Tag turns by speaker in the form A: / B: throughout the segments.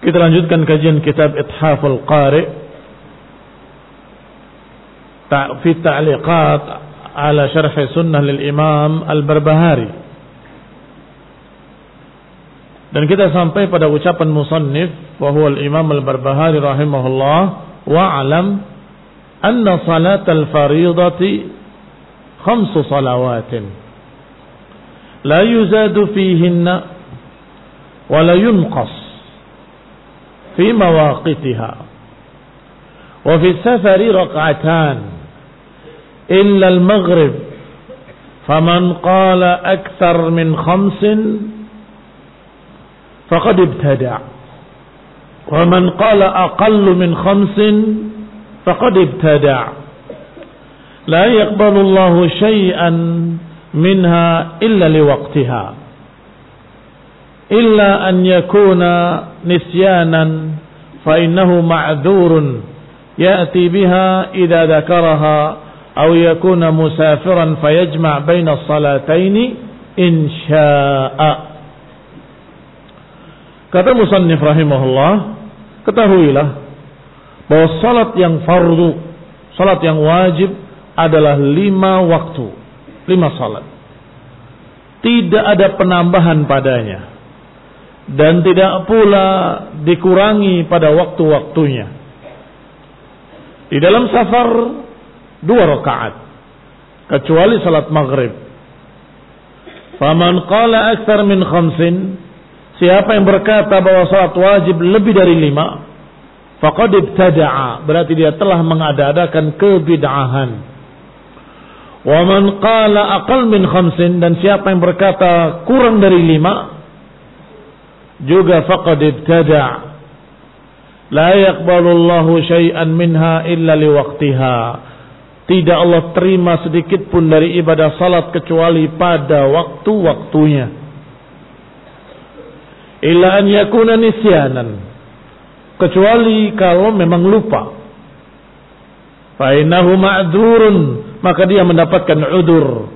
A: Kita lanjutkan kajian kitab Ithaful Qari. Fi ta'liqat ala syarh sunnah lil Imam Al-Barbahari. Dan kita sampai pada ucapan musannif wa huwa al-Imam Al-Barbahari rahimahullah wa alam anna salat al-fariidati khamsu salawatin. La yuzadu fihinna wa la في مواقتها وفي السفر ركعتان إلا المغرب فمن قال أكثر من خمس فقد ابتدع. ومن قال أقل من خمس فقد ابتدع. لا يقبل الله شيئا منها إلا لوقتها. illa an yakuna nisyanan fa innahu ma'dzurun. Ya'ti biha idza dzakaraha aw yakuna musafiran بين baina as-salataini in syaa'a Kata musannif rahimahullah ketahuilah bahwa salat yang fardu salat yang wajib adalah lima waktu lima salat. Tidak ada penambahan padanya dan tidak pula dikurangi pada waktu-waktunya. Di dalam safar dua rakaat kecuali salat maghrib. Faman qala akthar min khamsin siapa yang berkata bahwa salat wajib lebih dari lima faqad ibtada'a berarti dia telah mengada-adakan kebid'ahan. Wa man qala aqal min khamsin dan siapa yang berkata kurang dari lima juga faqad ibtada' la yaqbalu Allahu syai'an minha illa liwaqtiha. Tidak Allah terima sedikit pun dari ibadah salat kecuali pada waktu-waktunya. Illa an yakuna nisyanan. Kecuali kalau memang lupa. Fa innahu ma'dzurun maka dia mendapatkan udur.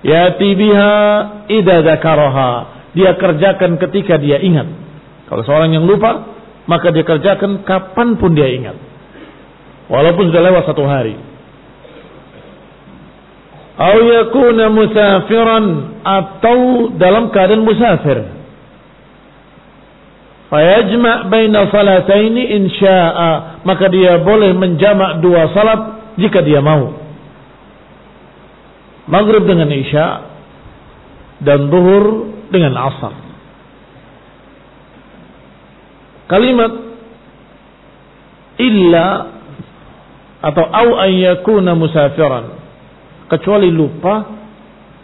A: Yati biha idza dzakaraha dia kerjakan ketika dia ingat. Kalau seorang yang lupa, maka dia kerjakan kapan pun dia ingat. Walaupun sudah lewat satu hari. Au yakuna musafiran atau dalam keadaan musafir. Fayajma' baina salataini insya'a. Maka dia boleh menjamak dua salat jika dia mau. Maghrib dengan isya dan zuhur dengan asar. Kalimat illa atau au ayyakuna musafiran kecuali lupa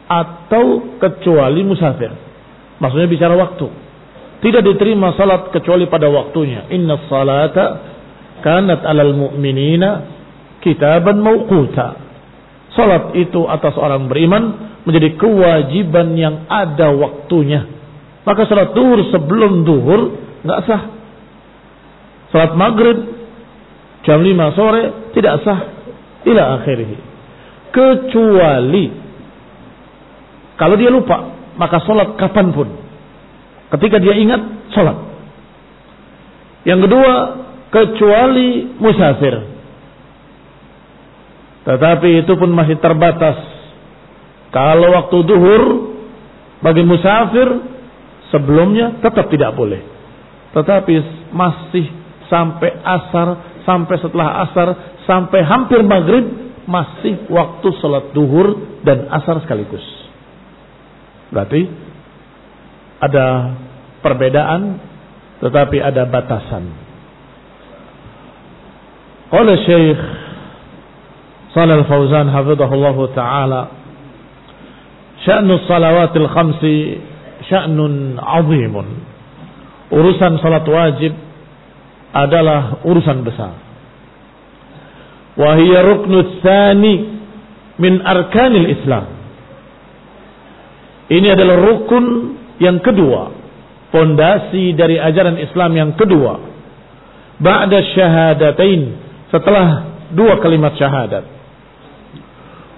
A: atau kecuali musafir. Maksudnya bicara waktu. Tidak diterima salat kecuali pada waktunya. Inna salata kanat alal mu'minina kitaban mawquta. Salat itu atas orang beriman menjadi kewajiban yang ada waktunya. Maka salat duhur sebelum duhur nggak sah. Salat maghrib jam 5 sore tidak sah. Ila akhirih kecuali kalau dia lupa maka sholat kapan pun ketika dia ingat sholat yang kedua kecuali musafir tetapi itu pun masih terbatas kalau waktu duhur bagi musafir sebelumnya tetap tidak boleh tetapi masih sampai asar sampai setelah asar sampai hampir maghrib masih waktu sholat duhur dan asar sekaligus. Berarti ada perbedaan tetapi ada batasan. Oleh Syekh Salih Al-Fauzan hafizahullah taala Sya'nu salawatil khamsi sya'nun azimun. Urusan salat wajib adalah urusan besar wahia ruknu min arkanil Islam. Ini adalah rukun yang kedua, fondasi dari ajaran Islam yang kedua. Ba'da syahadatain, setelah dua kalimat syahadat.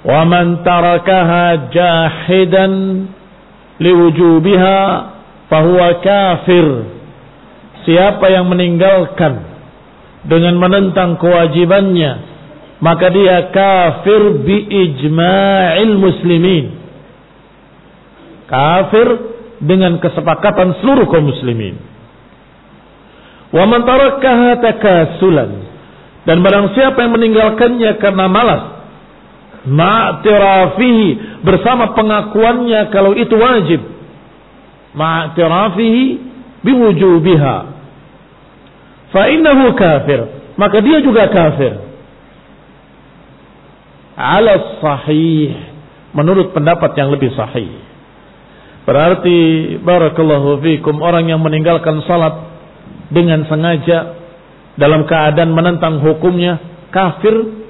A: Wa man tarakaha jahidan liwujubiha fahuwa kafir. Siapa yang meninggalkan dengan menentang kewajibannya maka dia kafir bi ijma'il muslimin. Kafir dengan kesepakatan seluruh kaum muslimin. Wa man tarakkaha takasulan dan barang siapa yang meninggalkannya karena malas ma'tirafihi. Bersama pengakuannya kalau itu wajib. Ma'tirafihi biwujubiha. Fa innahu kafir. Maka dia juga kafir. Ala sahih. Menurut pendapat yang lebih sahih. Berarti barakallahu fikum orang yang meninggalkan salat dengan sengaja dalam keadaan menentang hukumnya kafir.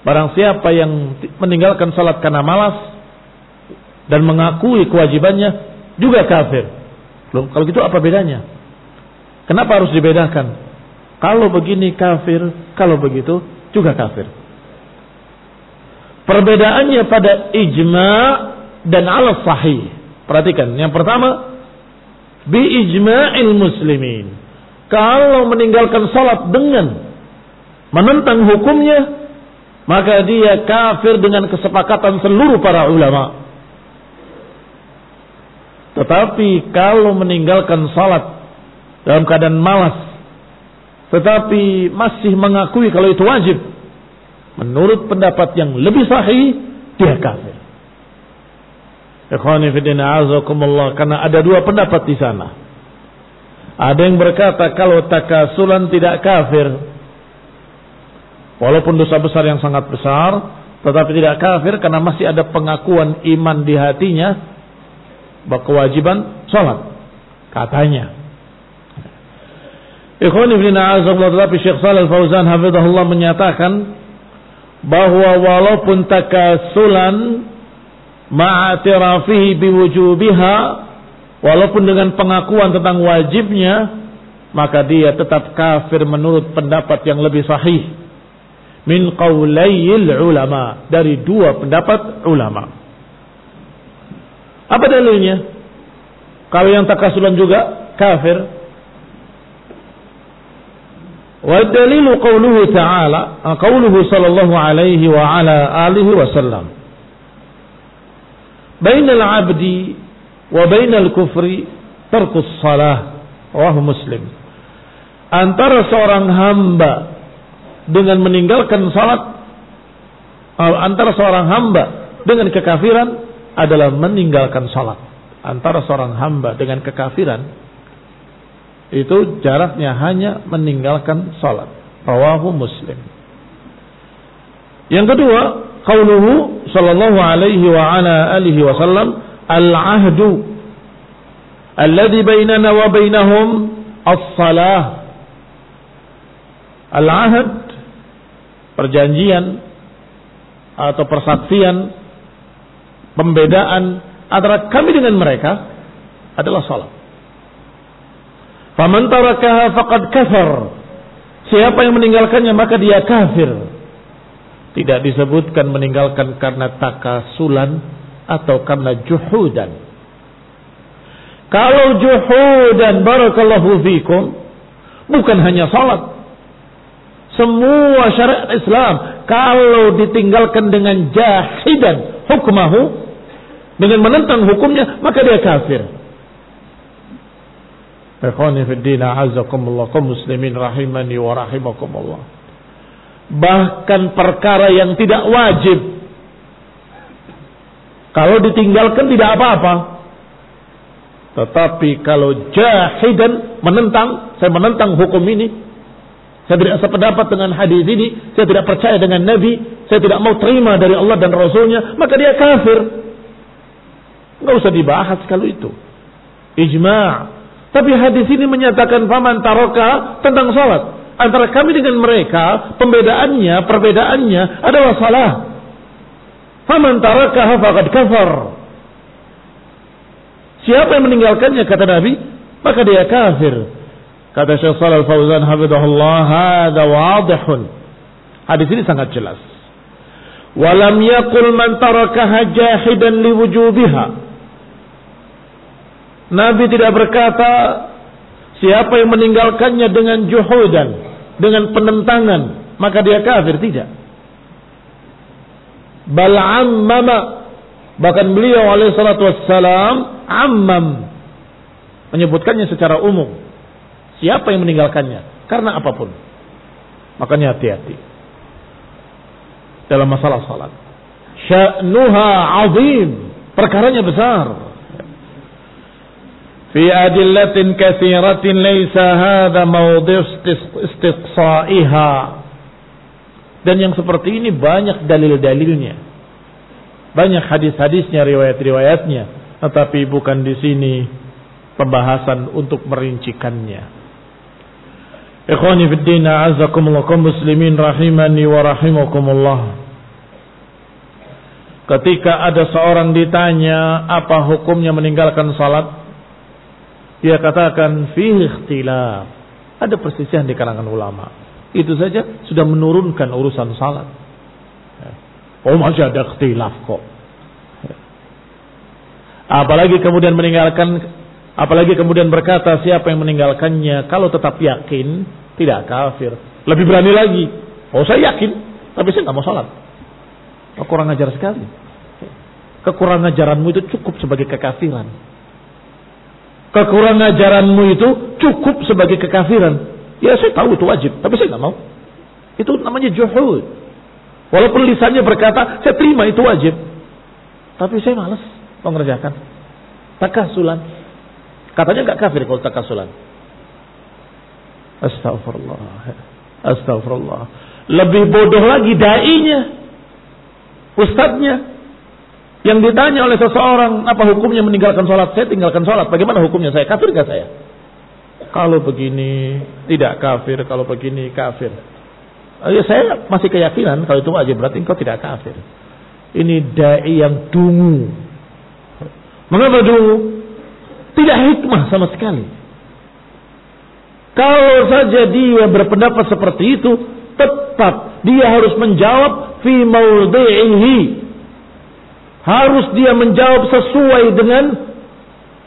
A: Barang siapa yang meninggalkan salat karena malas dan mengakui kewajibannya juga kafir. Loh, kalau gitu apa bedanya? Kenapa harus dibedakan? Kalau begini kafir, kalau begitu juga kafir. Perbedaannya pada ijma dan ala sahih. Perhatikan, yang pertama bi ijma'il muslimin. Kalau meninggalkan salat dengan menentang hukumnya, maka dia kafir dengan kesepakatan seluruh para ulama. Tetapi kalau meninggalkan salat dalam keadaan malas, tetapi masih mengakui kalau itu wajib, Menurut pendapat yang lebih sahih, dia kafir. Karena ada dua pendapat di sana. Ada yang berkata kalau takasulan tidak kafir. Walaupun dosa besar yang sangat besar. Tetapi tidak kafir karena masih ada pengakuan iman di hatinya. Bahwa kewajiban sholat. Katanya. Ikhwani fidina azakumullah. Tetapi Syekh Salih Fauzan hafidhahullah menyatakan bahwa walaupun takasulan ma'atirafihi biwujubiha walaupun dengan pengakuan tentang wajibnya maka dia tetap kafir menurut pendapat yang lebih sahih min qaulayil ulama dari dua pendapat ulama. Apa dalilnya? Kalau yang takasulan juga kafir. Wa dalilu qauluhu ta'ala, ah, qauluhu sallallahu alaihi wa ala alihi wa sallam. Bainal 'abdi wa bainal kufri tarkus salah. Rawahu Muslim. Antara seorang hamba dengan meninggalkan salat antara seorang hamba dengan kekafiran adalah meninggalkan salat. Antara seorang hamba dengan kekafiran itu jaraknya hanya meninggalkan salat. Rawahu Muslim. Yang kedua, qauluhu sallallahu alaihi wa ala alihi wasallam al-ahdu alladhi bainana wa bainahum as-salah. Al-ahd perjanjian atau persaksian pembedaan antara kami dengan mereka adalah salat. Faman tarakaha faqad kafar. Siapa yang meninggalkannya maka dia kafir. Tidak disebutkan meninggalkan karena takasulan atau karena juhudan. Kalau juhudan barakallahu fikum bukan hanya salat. Semua syariat Islam kalau ditinggalkan dengan jahidan hukmahu dengan menentang hukumnya maka dia kafir. Muslimin rahimani wa. Bahkan perkara yang tidak wajib kalau ditinggalkan tidak apa-apa. Tetapi kalau jahidan menentang, saya menentang hukum ini, saya tidak sependapat dengan hadis ini, saya tidak percaya dengan Nabi, saya tidak mau terima dari Allah dan Rasulnya, maka dia kafir. Enggak usah dibahas kalau itu. Ijma' Tapi hadis ini menyatakan faman taroka tentang salat. Antara kami dengan mereka, pembedaannya, perbedaannya adalah salah. Faman taroka faqad kafar. Siapa yang meninggalkannya kata Nabi, maka dia kafir. Kata Syekh Shalal Fauzan hafizahullah, hada wadihun. Hadis ini sangat jelas. Walam yakul man tarakaha jahidan liwujubiha. Nabi tidak berkata siapa yang meninggalkannya dengan juhudan, dengan penentangan, maka dia kafir tidak. Bal ammama bahkan beliau alaihi salatu wassalam ammam menyebutkannya secara umum. Siapa yang meninggalkannya? Karena apa pun. Makanya hati-hati. Dalam masalah salat. Sya'nuha azim. Perkaranya besar. Fi adillatin kathiratin laysa hadha mawdi istiqsa'iha. Dan yang seperti ini banyak dalil-dalilnya. Banyak hadis-hadisnya, riwayat-riwayatnya. Tetapi bukan di sini pembahasan untuk merincikannya. Ikhwani fid din a'azzakumullah muslimin rahimani wa rahimakumullah Ketika ada seorang ditanya apa hukumnya meninggalkan salat dia katakan fihi ikhtilaf. Ada persisian di kalangan ulama. Itu saja sudah menurunkan urusan salat. Oh masih ada ikhtilaf kok. Apalagi kemudian meninggalkan apalagi kemudian berkata siapa yang meninggalkannya kalau tetap yakin tidak kafir. Lebih berani lagi. Oh saya yakin, tapi saya nggak mau salat. Oh, kurang ajar sekali. Kekurangan ajaranmu itu cukup sebagai kekafiran kekurangan ajaranmu itu cukup sebagai kekafiran. Ya saya tahu itu wajib, tapi saya nggak mau. Itu namanya juhud. Walaupun lisannya berkata, saya terima itu wajib. Tapi saya malas mengerjakan. Takasulan. Katanya nggak kafir kalau takasulan. Astagfirullah. Astagfirullah. Lebih bodoh lagi dainya. Ustadznya yang ditanya oleh seseorang, apa hukumnya meninggalkan sholat? Saya tinggalkan sholat. Bagaimana hukumnya saya? Kafir gak saya? Kalau begini tidak kafir, kalau begini kafir. Ya, saya masih keyakinan kalau itu wajib berarti engkau tidak kafir. Ini dai yang dungu. Mengapa dungu? Tidak hikmah sama sekali. Kalau saja dia berpendapat seperti itu, tetap dia harus menjawab fi maudhi'ihi harus dia menjawab sesuai dengan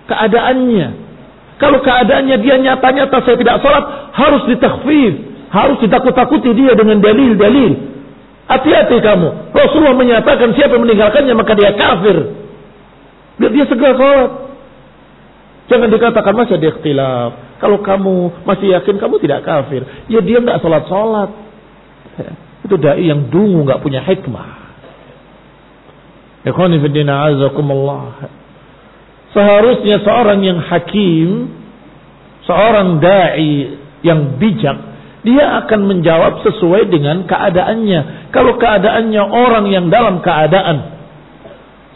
A: keadaannya. Kalau keadaannya dia nyata-nyata saya tidak sholat, harus ditakfif. Harus ditakut-takuti dia dengan dalil-dalil. Hati-hati kamu. Rasulullah menyatakan siapa meninggalkannya maka dia kafir. Biar dia segera sholat. Jangan dikatakan masih ada ikhtilaf. Kalau kamu masih yakin kamu tidak kafir. Ya dia nggak sholat-sholat. Ya, itu da'i yang dungu nggak punya hikmah. Seharusnya seorang yang hakim, seorang da'i yang bijak, dia akan menjawab sesuai dengan keadaannya. Kalau keadaannya orang yang dalam keadaan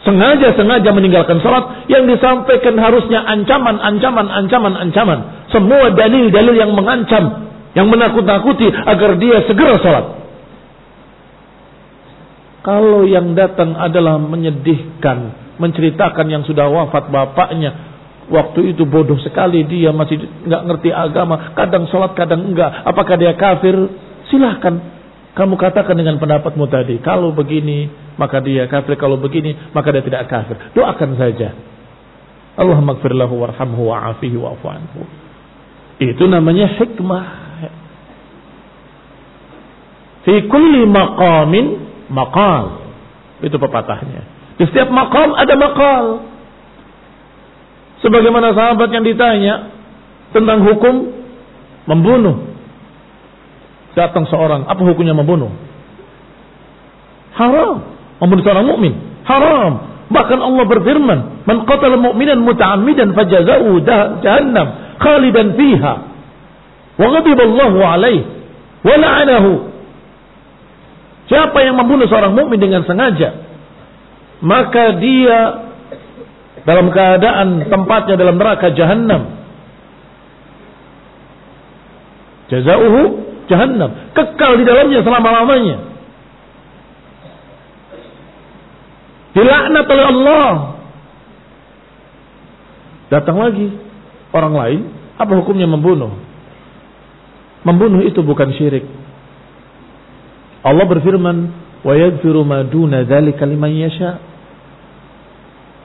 A: sengaja-sengaja meninggalkan sholat, yang disampaikan harusnya ancaman, ancaman, ancaman, ancaman. Semua dalil-dalil yang mengancam, yang menakut-nakuti agar dia segera sholat. Kalau yang datang adalah menyedihkan, menceritakan yang sudah wafat bapaknya, Waktu itu bodoh sekali dia masih nggak ngerti agama, kadang sholat kadang enggak. Apakah dia kafir? Silahkan kamu katakan dengan pendapatmu tadi. Kalau begini maka dia kafir, kalau begini maka dia tidak kafir. Doakan saja. Allah maghfir lahu warhamhu wa'afihi anhu. Itu namanya hikmah. Fi kulli maqamin maqal. Itu pepatahnya. Di setiap maqam ada maqal. Sebagaimana sahabat yang ditanya tentang hukum membunuh. Datang seorang, apa hukumnya membunuh? Haram. Membunuh seorang mukmin, haram. Bahkan Allah berfirman, "Man qatala mu'minan muta'ammidan fajaza'u jahannam khalidan fiha." Wa ghadiba Allahu alaihi wa la'anahu. Siapa yang membunuh seorang mukmin dengan sengaja, maka dia dalam keadaan tempatnya dalam neraka jahanam. Jazauhu jahannam, kekal di dalamnya selama-lamanya. Dilaknat oleh Allah. Datang lagi orang lain, apa hukumnya membunuh? Membunuh itu bukan syirik. Allah berfirman, "Wa yaghfiru ma duna dzalika liman yasha'."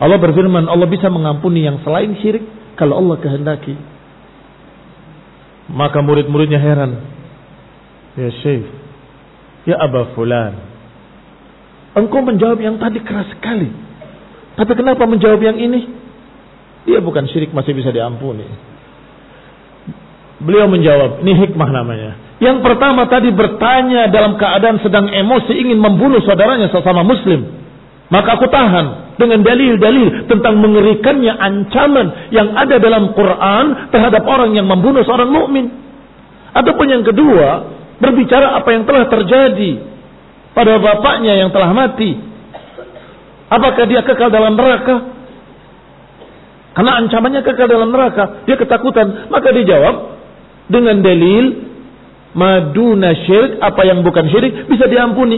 A: Allah berfirman, Allah bisa mengampuni yang selain syirik kalau Allah kehendaki. Maka murid-muridnya heran. Ya Syekh, ya Aba Fulan. Engkau menjawab yang tadi keras sekali. Tapi kenapa menjawab yang ini? Dia bukan syirik masih bisa diampuni. Beliau menjawab, ini hikmah namanya. Yang pertama tadi bertanya dalam keadaan sedang emosi ingin membunuh saudaranya sesama muslim. Maka aku tahan dengan dalil-dalil tentang mengerikannya ancaman yang ada dalam Quran terhadap orang yang membunuh seorang mukmin. Ataupun yang kedua, berbicara apa yang telah terjadi pada bapaknya yang telah mati. Apakah dia kekal dalam neraka? Karena ancamannya kekal dalam neraka, dia ketakutan. Maka dijawab dengan dalil maduna syirik, apa yang bukan syirik bisa diampuni.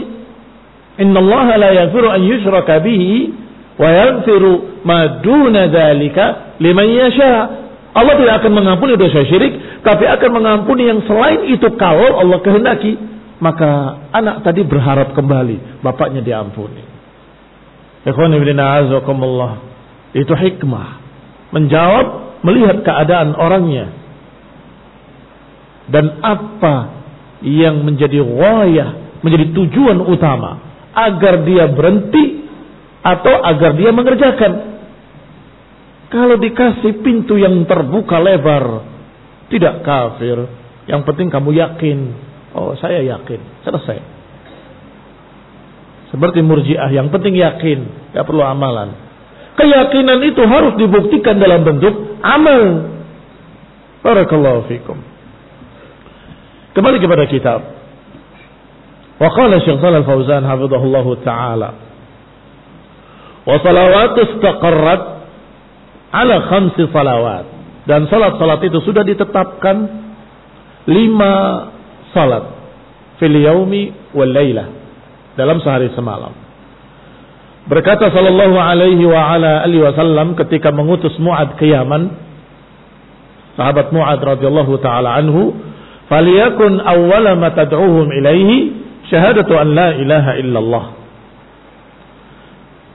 A: Inna Allah la yaghfiru an yushraka bihi wa yaghfiru ma duna dzalika liman yasha. Allah tidak akan mengampuni dosa syirik, tapi akan mengampuni yang selain itu kalau Allah kehendaki. Maka anak tadi berharap kembali, bapaknya diampuni. Itu hikmah. Menjawab, melihat keadaan orangnya. Dan apa yang menjadi wayah, menjadi tujuan utama agar dia berhenti atau agar dia mengerjakan. Kalau dikasih pintu yang terbuka lebar, tidak kafir. Yang penting kamu yakin. Oh saya yakin, selesai. Seperti murjiah, yang penting yakin, tidak perlu amalan. Keyakinan itu harus dibuktikan dalam bentuk amal. Barakallahu fikum. Kembali kepada kitab. Wa qala Syekh Shalal Fauzan hafizahullahu taala. Wa salawat istaqarrat ala khamsi salawat. Dan salat-salat itu sudah ditetapkan lima salat fil yaumi wal laila dalam sehari semalam. Berkata sallallahu alaihi wa ala alihi wasallam ketika mengutus Muad ke Yaman, sahabat Muad radhiyallahu taala anhu, "Faliyakun awwala ma tad'uhum ilaihi syahadatu an la ilaha illallah.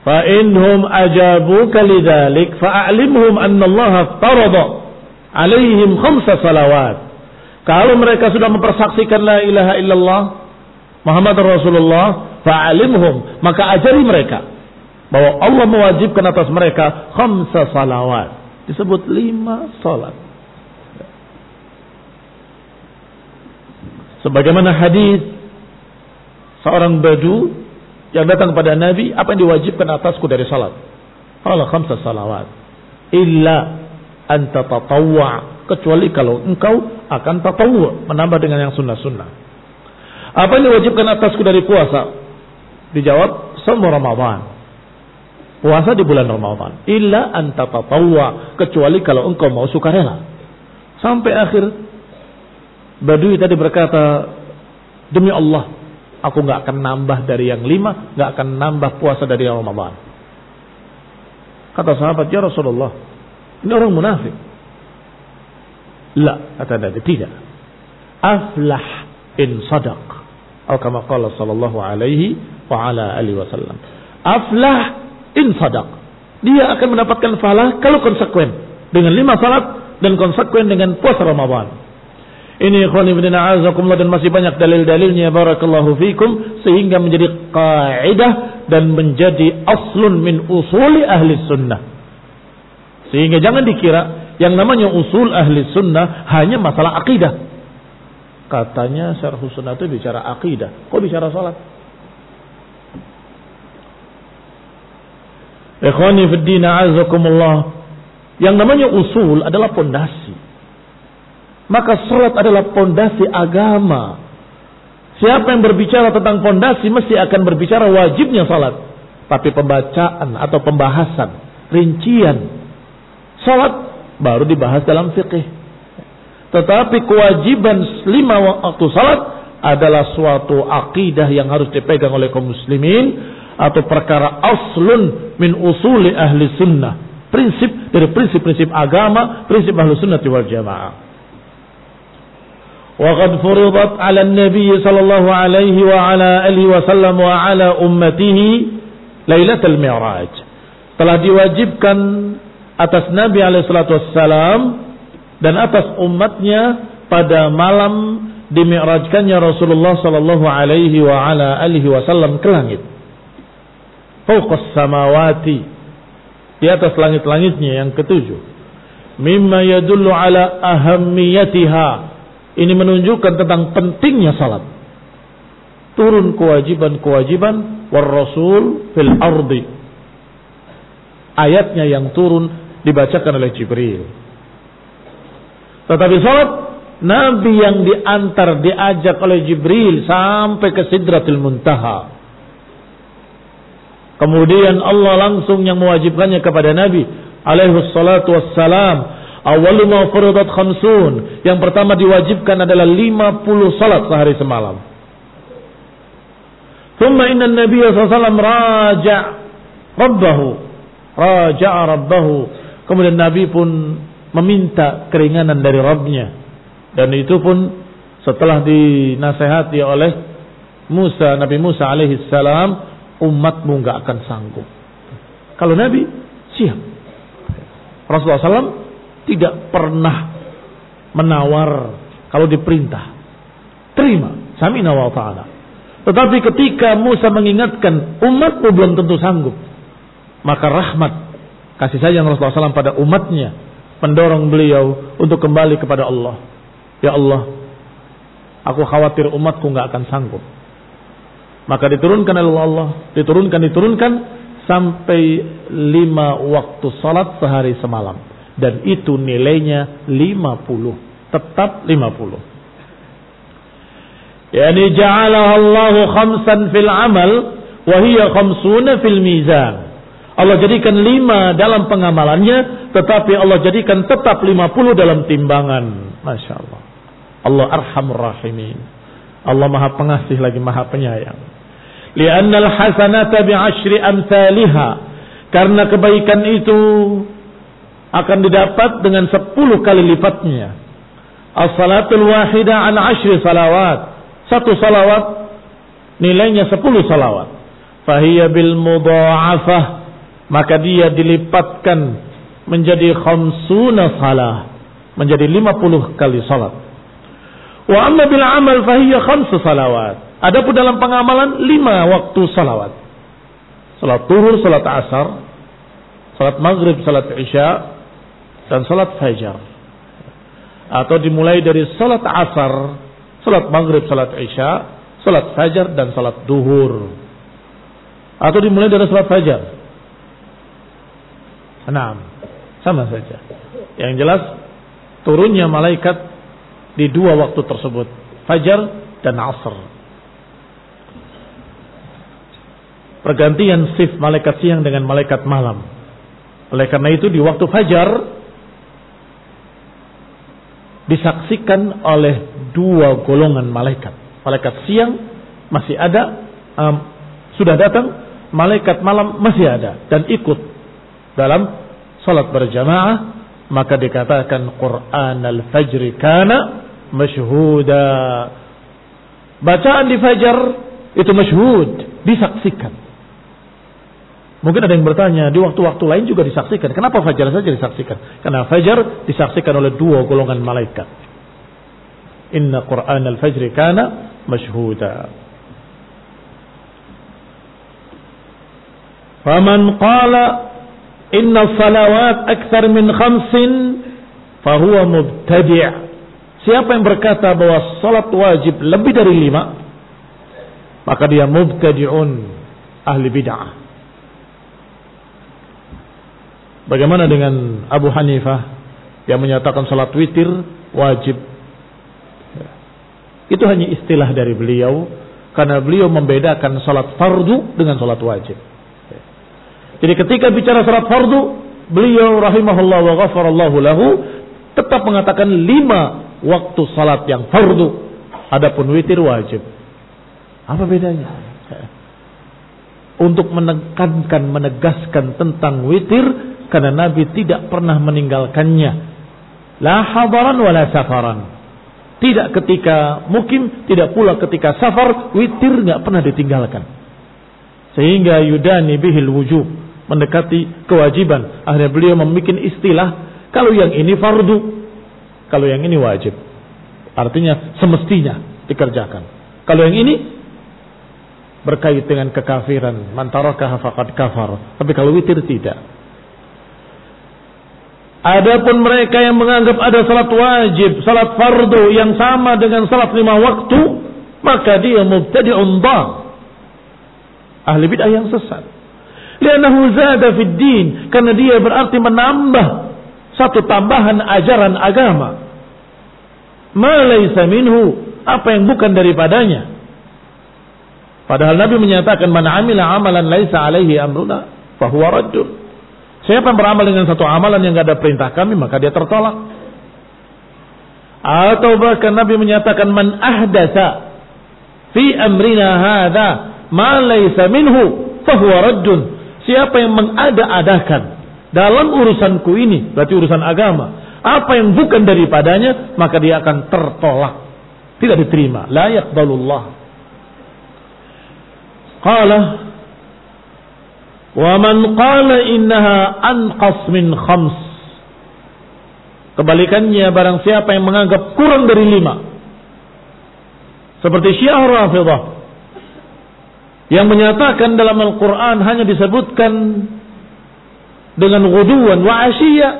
A: Fa inhum ajabuka lidzalik fa'alimhum anna Allah farada alaihim khamsa salawat. Kalau mereka sudah mempersaksikan la ilaha illallah Muhammad Rasulullah fa'alimhum maka ajari mereka bahwa Allah mewajibkan atas mereka khamsa salawat. Disebut lima salat. Sebagaimana hadis seorang badu yang datang kepada Nabi, apa yang diwajibkan atasku dari salat? Allah khamsa salawat. Illa anta tatawwa. Kecuali kalau engkau akan tatawwa. Menambah dengan yang sunnah-sunnah. Apa yang diwajibkan atasku dari puasa? Dijawab, semua Ramadan. Puasa di bulan Ramadan. Illa anta tatawwa. Kecuali kalau engkau mau sukarela. Sampai akhir Badui tadi berkata, demi Allah, aku nggak akan nambah dari yang lima, nggak akan nambah puasa dari yang Ramadan. Kata sahabat, ya Rasulullah, ini orang munafik. La, kata Nabi, tidak. Aflah in sadaq. Atau kama qala sallallahu alaihi wa ala alihi wasallam. Aflah in sadaq. Dia akan mendapatkan falah kalau konsekuen dengan lima salat dan konsekuen dengan puasa Ramadan. Ini ikhwan ibn a'azakumullah dan masih banyak dalil-dalilnya barakallahu fikum sehingga menjadi kaidah dan menjadi aslun min usuli ahli sunnah. Sehingga jangan dikira yang namanya usul ahli sunnah hanya masalah akidah. Katanya syarh sunnah itu bicara akidah. Kok bicara salat? Ikhwani fi din a'azakumullah. Yang namanya usul adalah pondasi. Maka sholat adalah pondasi agama. Siapa yang berbicara tentang pondasi mesti akan berbicara wajibnya sholat. Tapi pembacaan atau pembahasan, rincian. Sholat baru dibahas dalam fikih. Tetapi kewajiban lima waktu sholat adalah suatu akidah yang harus dipegang oleh kaum muslimin atau perkara aslun min usuli ahli sunnah. Prinsip dari prinsip-prinsip agama, prinsip ahli sunnah wal jamaah. وقد فرضت على النبي صلى الله عليه وعلى آله وسلم وعلى أمته ليلة المعراج telah diwajibkan atas Nabi alaihissalatu wassalam dan atas umatnya pada malam dimi'rajkannya Rasulullah sallallahu alaihi wa ala alihi wasallam ke langit. Fauqas samawati di atas langit-langitnya yang ketujuh. Mimma yadullu ala ahammiyatiha ini menunjukkan tentang pentingnya salat. Turun kewajiban-kewajiban war rasul fil ardi. Ayatnya yang turun dibacakan oleh Jibril. Tetapi salat Nabi yang diantar diajak oleh Jibril sampai ke Sidratul Muntaha. Kemudian Allah langsung yang mewajibkannya kepada Nabi alaihi salatu wassalam faradat khamsun. Yang pertama diwajibkan adalah 50 salat sehari semalam. Thumma inna Nabi SAW raja' Rabbahu. Raja'a Rabbahu. Kemudian Nabi pun meminta keringanan dari Rabbnya. Dan itu pun setelah dinasehati oleh Musa, Nabi Musa alaihi salam, umatmu nggak akan sanggup. Kalau Nabi siap. Rasulullah SAW tidak pernah menawar kalau diperintah. Terima, samina wa ta'ala. Tetapi ketika Musa mengingatkan umatmu belum tentu sanggup. Maka rahmat kasih sayang Rasulullah SAW pada umatnya mendorong beliau untuk kembali kepada Allah. Ya Allah, aku khawatir umatku nggak akan sanggup. Maka diturunkan oleh Allah, diturunkan, diturunkan sampai lima waktu salat sehari semalam dan itu nilainya 50 tetap 50 yani ja'alaha Allah khamsan fil amal wa hiya khamsuna fil mizan Allah jadikan lima dalam pengamalannya tetapi Allah jadikan tetap 50 dalam timbangan Masya Allah Allah arhamur rahimin Allah maha pengasih lagi maha penyayang li'annal hasanata bi'ashri amsalihha karena kebaikan itu akan didapat dengan sepuluh kali lipatnya. As-salatul wahidah an ashri salawat. Satu salawat nilainya sepuluh salawat. Fahiyya bil mudha'afah. Maka dia dilipatkan menjadi khamsuna salah. Menjadi lima puluh kali salat. Wa amma bil amal fahiyya khamsu salawat. Adapun dalam pengamalan lima waktu salawat. Salat tuhur, salat asar, salat maghrib, salat isya, dan salat fajar. Atau dimulai dari salat asar, salat maghrib, salat isya, salat fajar, dan salat duhur. Atau dimulai dari salat fajar. Enam. Sama saja. Yang jelas turunnya malaikat di dua waktu tersebut. Fajar dan asar. Pergantian shift malaikat siang dengan malaikat malam. Oleh karena itu di waktu fajar disaksikan oleh dua golongan malaikat. Malaikat siang masih ada, um, sudah datang, malaikat malam masih ada dan ikut dalam salat berjamaah maka dikatakan Quran al-fajr kana masyhuda. Bacaan di fajar itu masyhud, disaksikan. Mungkin ada yang bertanya, di waktu-waktu lain juga disaksikan. Kenapa fajar saja disaksikan? Karena fajar disaksikan oleh dua golongan malaikat. Inna Quran al-fajr kana masyhuda. Faman qala inna salawat akthar min khamsin fahuwa mubtadi' Siapa yang berkata bahwa salat wajib lebih dari lima, maka dia mubtadi'un ahli bid'ah. Bagaimana dengan Abu Hanifah yang menyatakan salat witir wajib? Itu hanya istilah dari beliau karena beliau membedakan salat fardu dengan salat wajib. Jadi ketika bicara salat fardu, beliau rahimahullah wa ghafarallahu lahu tetap mengatakan lima waktu salat yang fardu. Adapun witir wajib. Apa bedanya? Untuk menekankan, menegaskan tentang witir karena Nabi tidak pernah meninggalkannya. La hadaran wa la safaran. Tidak ketika mukim, tidak pula ketika safar, witir nggak pernah ditinggalkan. Sehingga yudani bihil wujub, mendekati kewajiban. Akhirnya beliau membuat istilah, kalau yang ini fardu, kalau yang ini wajib. Artinya semestinya dikerjakan. Kalau yang ini berkait dengan kekafiran, mantarakah faqad kafar. Tapi kalau witir tidak. Adapun mereka yang menganggap ada salat wajib, salat fardu yang sama dengan salat lima waktu, maka dia mubtadi'un dhal. Ahli bid'ah yang sesat. Lianahu zada fid din, karena dia berarti menambah satu tambahan ajaran agama. Ma minhu, apa yang bukan daripadanya. Padahal Nabi menyatakan man amila amalan laisa alaihi amruna fahuwa. Siapa yang beramal dengan satu amalan yang tidak ada perintah kami, maka dia tertolak. Atau bahkan Nabi menyatakan man ahdasa fi amrina hadha ma laysa minhu fahuwa raddun. Siapa yang mengada-adakan dalam urusanku ini, berarti urusan agama, apa yang bukan daripadanya, maka dia akan tertolak. Tidak diterima. La yaqbalullah. Qala Wa man qala innaha anqas min khams. Kebalikannya barang siapa yang menganggap kurang dari lima. Seperti Syiah Rafidah. Yang menyatakan dalam Al-Quran hanya disebutkan dengan guduan wa asyiya.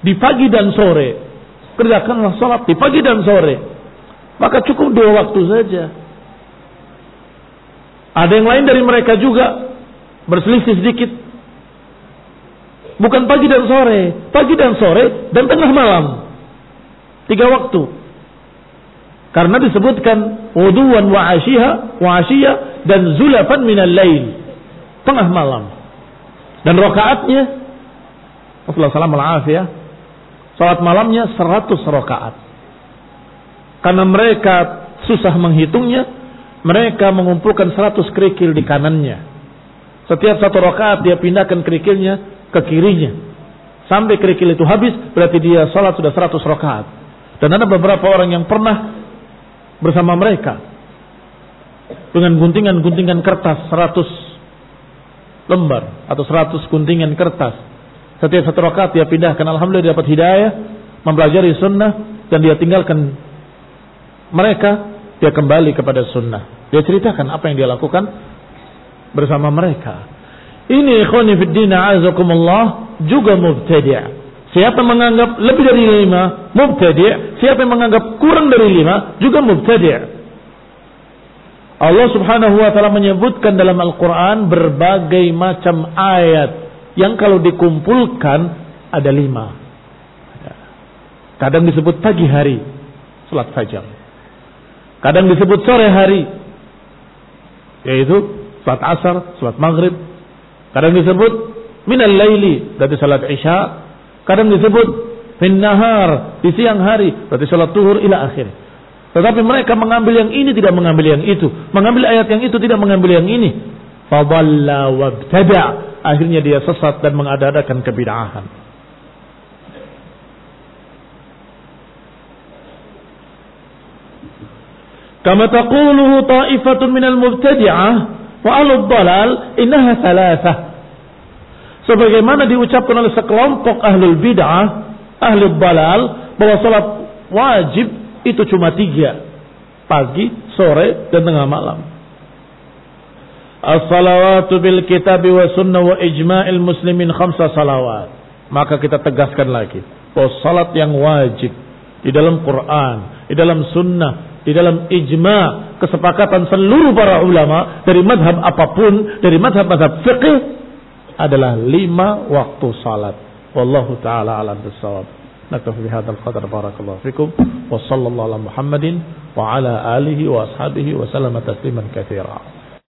A: Di pagi dan sore. Kerjakanlah sholat di pagi dan sore. Maka cukup dua waktu saja. Ada yang lain dari mereka juga berselisih sedikit. Bukan pagi dan sore, pagi dan sore dan tengah malam. Tiga waktu. Karena disebutkan wuduan wa asyiha wa asyiya dan zulafan minal lail. Tengah malam. Dan rokaatnya SAW ya. Salat malamnya 100 rokaat. Karena mereka susah menghitungnya, mereka mengumpulkan 100 kerikil di kanannya. Setiap satu rakaat dia pindahkan kerikilnya ke kirinya. Sampai kerikil itu habis berarti dia salat sudah 100 rakaat. Dan ada beberapa orang yang pernah bersama mereka dengan guntingan-guntingan kertas 100 lembar atau 100 guntingan kertas. Setiap satu rakaat dia pindahkan alhamdulillah dapat hidayah, mempelajari sunnah dan dia tinggalkan mereka dia kembali kepada sunnah. Dia ceritakan apa yang dia lakukan. bersama mereka. Ini ikhwani fiddina azakumullah juga mubtadi'. Siapa menganggap lebih dari lima, mubtadi'. Siapa yang menganggap kurang dari lima, juga mubtadi'. Allah subhanahu wa ta'ala menyebutkan dalam Al-Quran berbagai macam ayat yang kalau dikumpulkan ada lima. Kadang disebut pagi hari, salat fajar. Kadang disebut sore hari, yaitu salat asar, salat maghrib. Kadang disebut minal laili, berarti salat isya. Kadang disebut fin nahar, di siang hari, berarti salat tuhur ila akhir. Tetapi mereka mengambil yang ini tidak mengambil yang itu. Mengambil ayat yang itu tidak mengambil yang ini. Fadalla wabtada. Akhirnya dia sesat dan mengadakan kebid'ahan. Kama taquluhu ta'ifatun minal mubtadi'ah wa dalal innaha thalathah. Sebagaimana diucapkan oleh sekelompok ahlul bid'ah, ahlul dalal bahwa salat wajib itu cuma tiga. Pagi, sore, dan tengah malam. As-salawatu bil kitabi wa sunnah wa ijma'il muslimin khamsa salawat. Maka kita tegaskan lagi. Bahwa salat yang wajib. Di dalam Quran. Di dalam sunnah. Di dalam ijma' kesepakatan seluruh para ulama dari madhab apa pun, dari madhab-madhab fiqh adalah lima waktu salat. Wallahu taala alam bisawab. Naktafi bihadzal qadar barakallahu fikum wa sallallahu ala Muhammadin wa ala alihi wa ashabihi wa sallama tasliman katsira.